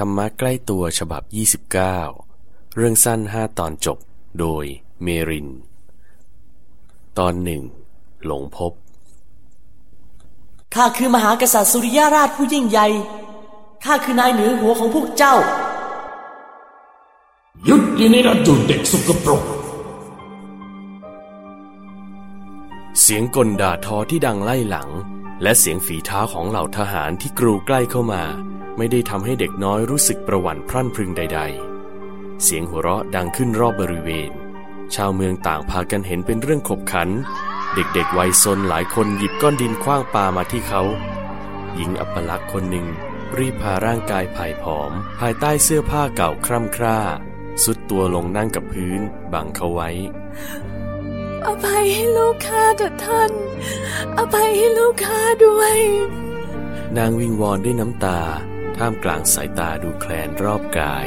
ธรรมะใกล้ตัวฉบับ 29 เรื่องสั้น 5 ตอนจบ โดยเมริน ตอนหนึ่ง หลงพบ ข้าคือมหากษัตริย์สุริยราชผู้ยิ่งใหญ่ ข้าคือนายเหนือหัวของพวกเจ้า หยุดยินดีนะจุดเด็กสกปรก เสียงกลด่าทอที่ดังไล่หลัง และเสียงฝีเท้าของเหล่าทหารที่กรูใกล้เข้ามา ไม่ได้ทำให้เด็กน้อยรู้สึกประหวั่นพรั่นพรึงใด ๆ เสียงหัวเราะดังขึ้นรอบบริเวณ ชาวเมืองต่างพากันเห็นเป็นเรื่องขบขัน เด็กๆวัยซนหลายคนหยิบก้อนดินคว้างปามาที่เขา หญิงอัปลักษณ์คนหนึ่ง รีบพาร่างกายผ่ายผอม ภายใต้เสื้อผ้าเก่าคร่ำคร่า สุดตัวลงนั่งกับพื้น บังเขาไว้อภัยให้ลูกข้าเถิดท่าน อภัยให้ลูกข้าด้วย นางวิงวอนด้วยน้ำตา ท่ามกลางสายตาดูแคลนรอบกาย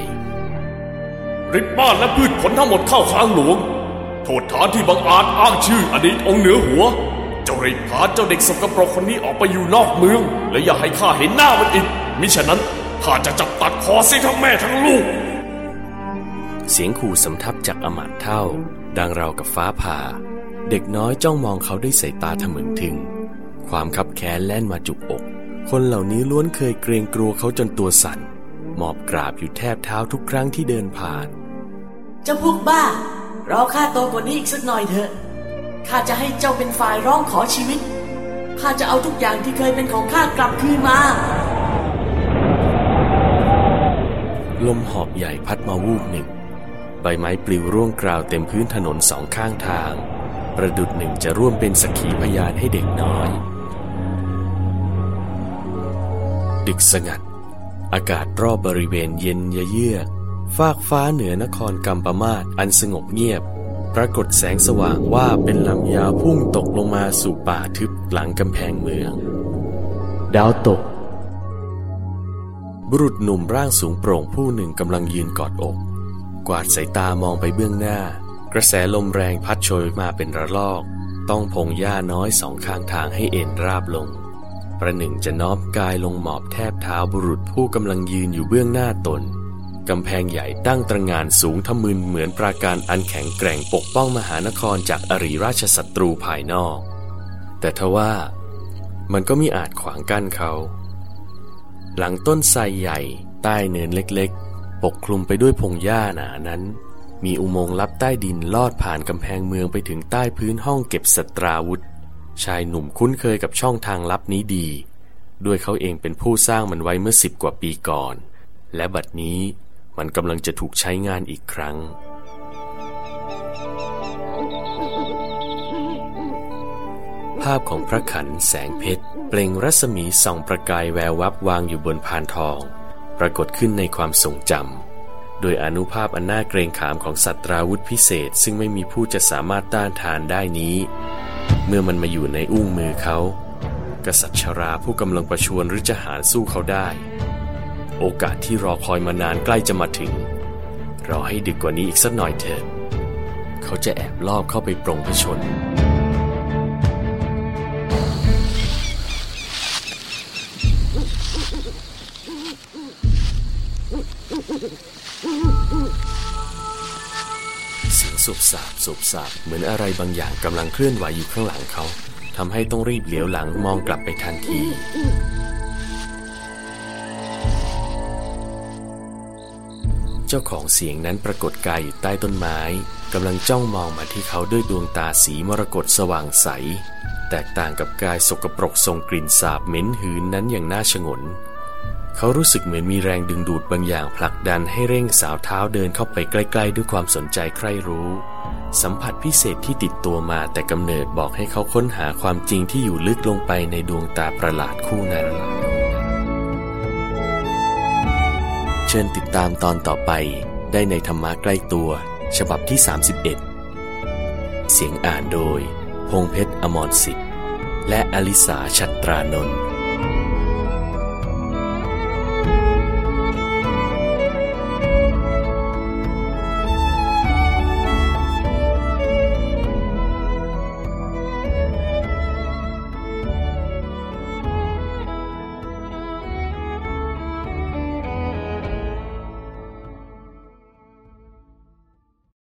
ริบบ้านและพืชผลทั้งหมดเข้าค้างหลวง โทษฐานที่บังอาจอ้างชื่ออดีตองค์เหนือหัวเจ้ารีบพาเจ้าเด็กสกปรกคนนี้ออกไปอยู่นอกเมือง และอย่าให้ข้าเห็นหน้ามันอีก มิฉะนั้นข้าจะจับตัดคอเสียทั้งแม่ทั้งลูก เสียงขู่สำทับจากอมาตย์เท่า ดังราวกับฟ้าผ่า เด็กน้อยจ้องมองเขาด้วยสายตาทะมึงถึง ความคับแค้นแล่นมาจุกอก คนเหล่านี้ล้วนเคยเกรงกลัวเขาจนตัวสั่น หมอบกราบอยู่แทบเท้าทุกครั้งที่เดินผ่านเจ้าพวกบ้ารอข้าโตกว่านี้อีกสักหน่อยเถอะข้าจะให้เจ้าเป็นฝ่ายร้องขอชีวิตข้าจะเอาทุกอย่างที่เคยเป็นของข้ากลับคืนมา ลมหอบใหญ่พัดมาวูบหนึ่ง ใบไม้ปลิวร่วงกราวเต็มพื้นถนนสองข้างทาง ประดุดหนึ่งจะร่วมเป็นสักขีพยานให้เด็กน้อย ดึกสงัด อากาศรอบบริเวณเย็นเยือกฟากฟ้าเหนือนครกัมปมาศอันสงบเงียบ ปรากฏแสงสว่างว่าเป็นลำยาวพุ่งตกลงมาสู่ป่าทึบหลังกำแพงเมือง ดาวตก บุรุษหนุ่มร่างสูงโปร่งผู้หนึ่งกำลังยืนกอดอก กวาดสายตามองไปเบื้องหน้า กระแสลมแรงพัดโชยมาเป็นระลอก ต้องพงหญ้าน้อยสองข้างทางให้เอ็นราบลง ประหนึ่งจะน้อมกายลงหมอบแทบเท้าบุรุษผู้กำลังยืนอยู่เบื้องหน้าตนกำแพงใหญ่ตั้งตระงานสูงทะมึนเหมือนปราการอันแข็งแกร่งปกป้องมหานครจากอริราชศัตรูภายนอก แต่ทว่ามันก็มีอาจขวางกั้นเขา หลังต้นไทรใหญ่ ใต้เนินเล็กๆ ปกคลุมไปด้วยพงหญ้าหนานั้น มีอุโมงค์ลับใต้ดินลอดผ่านกำแพงเมืองไปถึงใต้พื้นห้องเก็บสตราวุธ ชายหนุ่มคุ้นเคยกับช่องทางลับนี้ดี ด้วยเขาเองเป็นผู้สร้างมันไว้เมื่อสิบกว่าปีก่อน และบัดนี้มันกำลังจะถูกใช้งานอีกครั้ง ภาพของพระขันแสงเพชร เปล่งรัศมีส่องประกายแวววับวางอยู่บนพานทอง ปรากฏขึ้นในความทรงจำโดยอนุภาพอันน่าเกรงขามของสัตราวุธพิเศษ ซึ่งไม่มีผู้จะสามารถต้านทานได้นี้ เมื่อมันมาอยู่ในอุ้งมือเขา กษัตริย์ชราผู้กำลังประชวนหรือจะหารสู้เขาได้ โอกาสที่รอคอยมานานใกล้จะมาถึง รอให้ดึกกว่านี้อีกสักหน่อยเถิด เขาจะแอบลอบเข้าไปปรงพระชน สุบสาบสุบสาบเหมือนอะไรบางอย่างกำลังเคลื่อนไหวอยู่ข้างหลังเขาทำให้ต้องรีบเหลียวหลังมองกลับไปทันที เจ้าของเสียงนั้นปรากฏกายอยู่ใต้ต้นไม้กำลังจ้องมองมาที่เขาด้วยดวงตาสีมรกตสว่างใส แตกต่างกับกายสกปรกทรงกลิ่นสาบเหม็นหืนนั้นอย่างน่าชงน เขารู้สึกเหมือนมีแรงดึงดูดบางอย่างผลักดันให้เร่งสาวเท้าเดินเข้าไปใกล้ ๆ ด้วยความสนใจใคร่รู้ สัมผัสพิเศษที่ติดตัวมาแต่กำเนิดบอกให้เขาค้นหาความจริงที่อยู่ลึกลงไปในดวงตาประหลาดคู่นั้นเชิญติดตามตอนต่อไปได้ในธรรมะใกล้ตัว ฉบับที่ 31 เสียงอ่านโดย พงเพชรอมรสิทธิ์และอลิสาชัตรานนท์